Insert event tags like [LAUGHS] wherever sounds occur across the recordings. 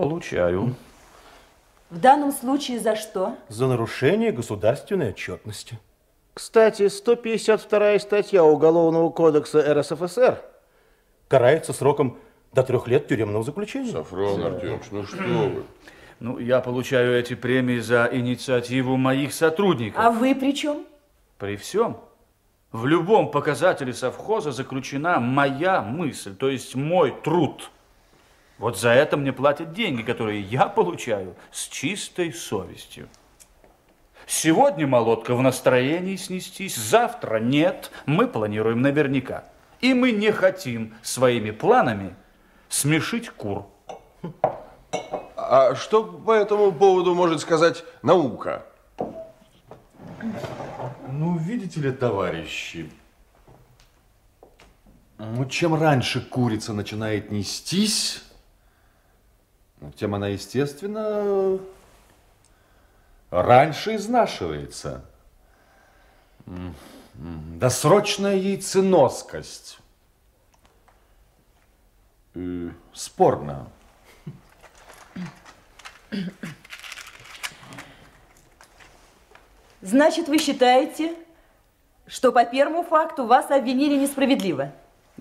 Получаю. В данном случае за что? За нарушение государственной отчетности. Кстати, 152 статья Уголовного кодекса РСФСР карается сроком до трех лет тюремного заключения. Сафрон Артемович, ну что вы? [CLEARS THROAT] Ну, я получаю эти премии за инициативу моих сотрудников. А вы при чем? При всем. В любом показателе совхоза заключена моя мысль, то есть мой труд. Вот за это мне платят деньги, которые я получаю с чистой совестью. Сегодня молотка в настроении снестись, завтра нет. Мы планируем наверняка. И мы не хотим своими планами смешить кур. А что по этому поводу может сказать наука? Ну, видите ли, товарищи, ну, чем раньше курица начинает нестись, тем она, естественно, раньше изнашивается. Досрочная яйценоскость. Спорно. Значит, вы считаете, что по первому факту вас обвинили несправедливо?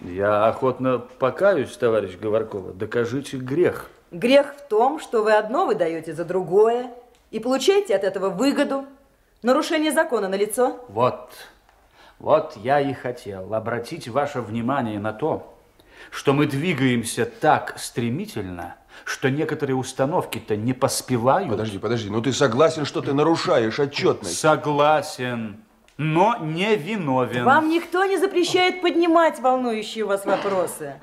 Я охотно покаюсь, товарищ Говоркова. Докажите грех. Грех в том, что вы одно выдаете за другое и получаете от этого выгоду. Нарушение закона на лицо. Вот, вот я и хотел обратить ваше внимание на то, что мы двигаемся так стремительно, что некоторые установки-то не поспевают. Подожди, подожди, ну ты согласен, что ты нарушаешь отчетность? Согласен, но не виновен. Вам никто не запрещает поднимать волнующие вас вопросы.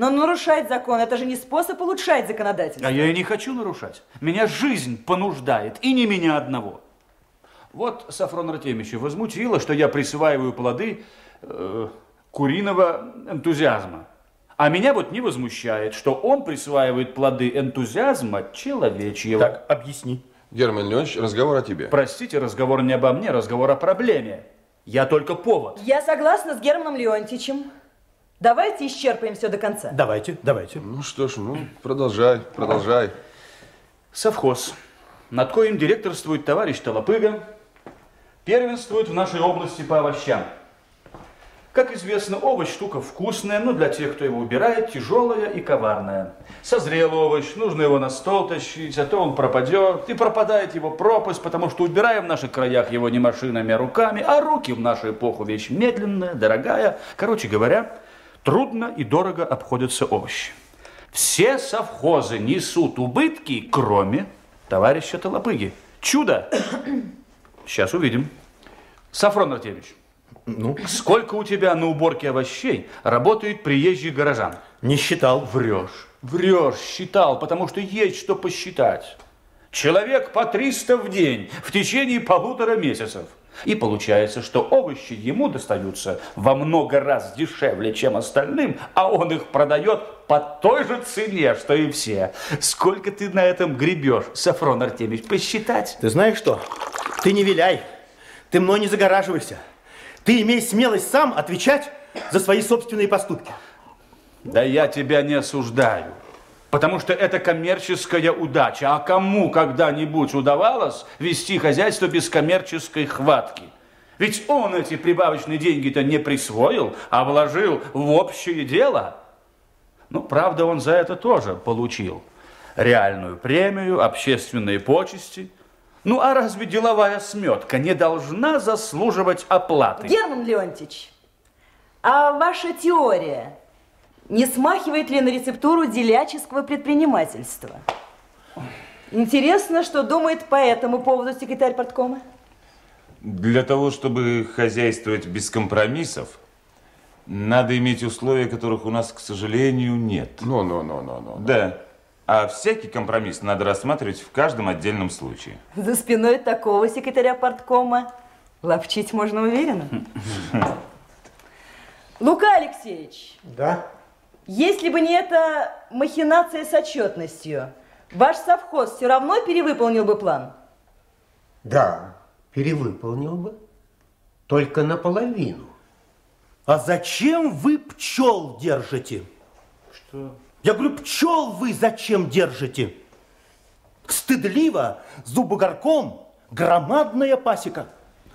Но нарушать закон – это же не способ улучшать законодательство. А я и не хочу нарушать. Меня жизнь понуждает, и не меня одного. Вот Сафрон Артемьевича возмутило, что я присваиваю плоды э, куриного энтузиазма. А меня вот не возмущает, что он присваивает плоды энтузиазма человечьего. Так, объясни. Герман Леонович, разговор о тебе. Простите, разговор не обо мне, разговор о проблеме. Я только повод. Я согласна с Германом Леонтьевичем. Давайте исчерпаем все до конца. Давайте, давайте. Ну что ж, ну продолжай, продолжай. Совхоз, над коим директорствует товарищ Толопыга, первенствует в нашей области по овощам. Как известно, овощ штука вкусная, но для тех, кто его убирает, тяжелая и коварная. Созрел овощ, нужно его на стол тащить, а то он пропадет. И пропадает его пропасть, потому что убираем в наших краях его не машинами, а руками. А руки в нашу эпоху вещь медленная, дорогая. Короче говоря, трудно и дорого обходятся овощи. Все совхозы несут убытки, кроме товарища Толопыги. Чудо! [COUGHS] Сейчас увидим. Сафрон Артемьевич, Ну, сколько у тебя на уборке овощей работает приезжий горожан? не считал. Врешь. Врешь, считал, потому что есть что посчитать. Человек по 300 в день в течение полутора месяцев. И получается, что овощи ему достаются во много раз дешевле, чем остальным, а он их продает по той же цене, что и все. Сколько ты на этом гребешь, Сафрон Артемьевич, посчитать? Ты знаешь что? Ты не виляй. Ты мной не загораживайся. Ты имей смелость сам отвечать за свои собственные поступки. Да я тебя не осуждаю. Потому что это коммерческая удача. А кому когда-нибудь удавалось вести хозяйство без коммерческой хватки? Ведь он эти прибавочные деньги-то не присвоил, а вложил в общее дело. Ну, правда, он за это тоже получил реальную премию, общественные почести. Ну, а разве деловая сметка не должна заслуживать оплаты? Герман Леонтьевич, а ваша теория не смахивает ли на рецептуру деляческого предпринимательства? Интересно, что думает по этому поводу секретарь порткома? Для того, чтобы хозяйствовать без компромиссов, надо иметь условия, которых у нас, к сожалению, нет. Ну, ну, ну, ну, ну. Да. А всякий компромисс надо рассматривать в каждом отдельном случае. За спиной такого секретаря порткома ловчить можно уверенно. [LAUGHS] Лука Алексеевич, Да? Если бы не эта махинация с отчетностью, ваш совхоз все равно перевыполнил бы план? Да, перевыполнил бы. Только наполовину. А зачем вы пчел держите? Что? Я говорю, пчел вы зачем держите? Стыдливо, зубогорком, громадная пасека.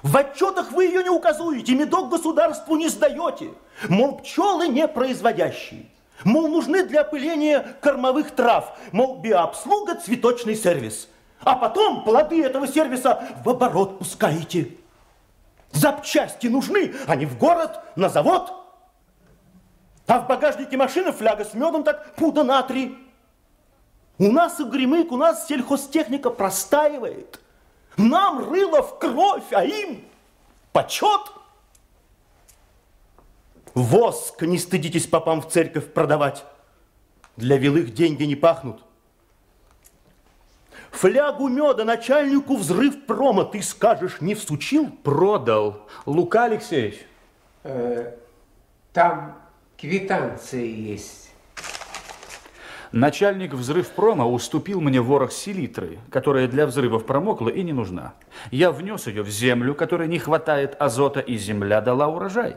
В отчетах вы ее не указуете, медок государству не сдаете. Мол, пчелы не производящие. Мол, нужны для опыления кормовых трав. Мол, биообслуга, цветочный сервис. А потом плоды этого сервиса в оборот пускаете. Запчасти нужны, а не в город, на завод. А в багажнике машины фляга с медом так пуда на три. У нас и гремык, у нас сельхозтехника простаивает. Нам рыло в кровь, а им почет. Воск не стыдитесь попам в церковь продавать. Для вилых деньги не пахнут. Флягу меда начальнику взрыв прома, ты скажешь, не всучил? Продал. Лука Алексеевич. Э, там квитанция есть. Начальник взрывпрома уступил мне ворох селитры, которая для взрывов промокла и не нужна. Я внес ее в землю, которой не хватает азота, и земля дала урожай.